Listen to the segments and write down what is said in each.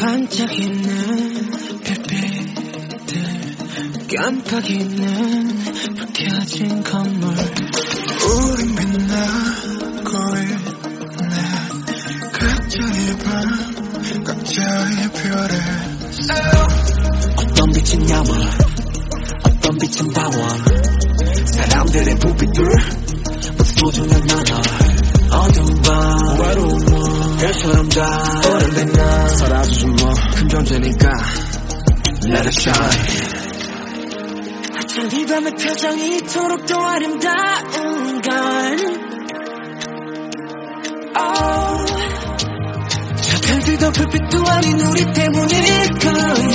반짝이는 별빛들 깜빡이는 불 켜진 건물. 우린 빛나고 있네. 각자의 밤 각자의 별에 어떤 빛은 야망 어떤 빛은 다원 사람들의 부비들 모두 소중한 나날 어두운 밤 외로운 다 오랜된 날 사라지지 뭐큰 존재니까. Let it shine. 어쩜 이 밤의 표정이 이토록 더 아름다운 건 oh. 저 별들도 불빛도 아닌 우리 때문일 거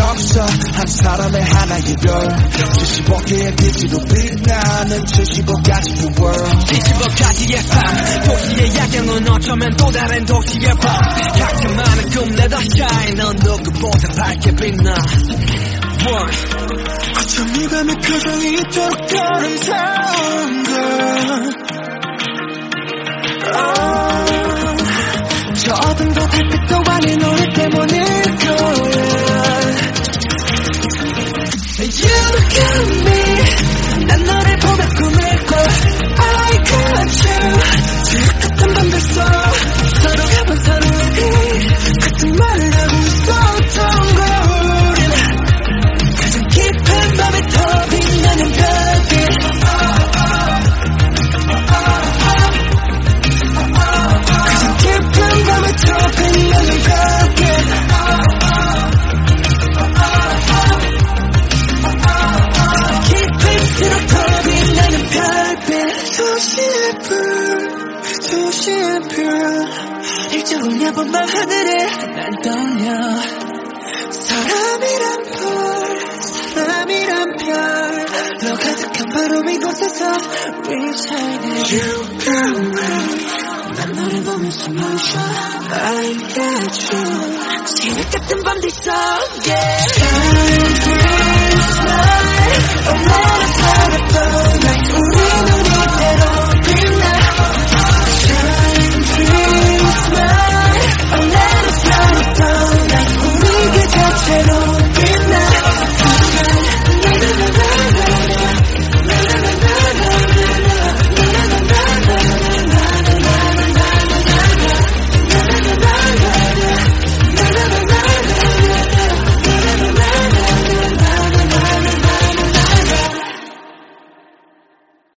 역사 한 사람의 하나의 별 75개의 빛으로 빛나는 75가지의 world. 75가지의 밤 도시의 야경은 어쩌면 또 다른 도시의 밤 각자만의 꿈 let us shine 넌 누구보다 밝게 빛나. One. 어쩜 이 밤의 표정이 이토록 더 아름다운 걸저 어둠도 달빛도 아닌 별 일정을 내본밤 하늘에 난 떠올려. 사람이란 별 사람이란 별너 가득한 바로 이곳에서 We shining You got me 난 너를 보면서 멈춰 I got you. 새벽 같은 밤들 속에. Shine, shine,